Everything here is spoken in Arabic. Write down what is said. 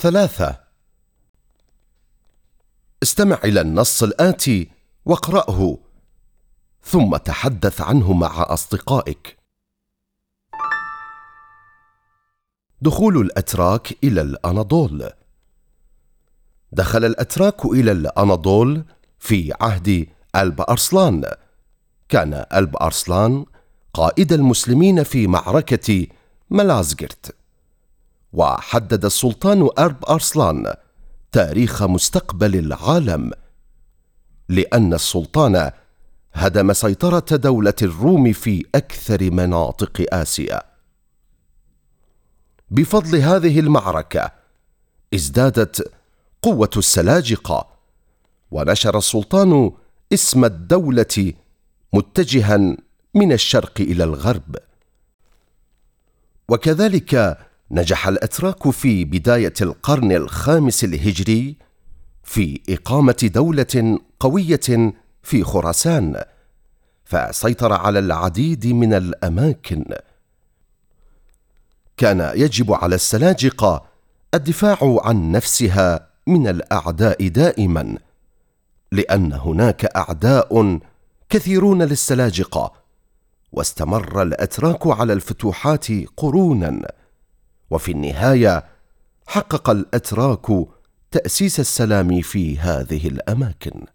ثلاثة. استمع إلى النص الآتي واقرأه ثم تحدث عنه مع أصدقائك. دخول الأتراك إلى الأناضول. دخل الأتراك إلى الأناضول في عهد ألب أرسلان. كان ألب أرسلان قائد المسلمين في معركة ملازجرت وحدد السلطان أرب أرسلان تاريخ مستقبل العالم لأن السلطان هدم سيطرة دولة الروم في أكثر مناطق آسيا. بفضل هذه المعركة ازدادت قوة السلاجقة ونشر السلطان اسم الدولة متجها من الشرق إلى الغرب. وكذلك نجح الأتراك في بداية القرن الخامس الهجري في إقامة دولة قوية في خراسان فسيطر على العديد من الأماكن. كان يجب على السلاجقه الدفاع عن نفسها من الأعداء دائما لأن هناك أعداء كثيرون للسلاجقه واستمر الأتراك على الفتوحات قرونا. وفي النهاية حقق الأتراك تأسيس السلام في هذه الأماكن.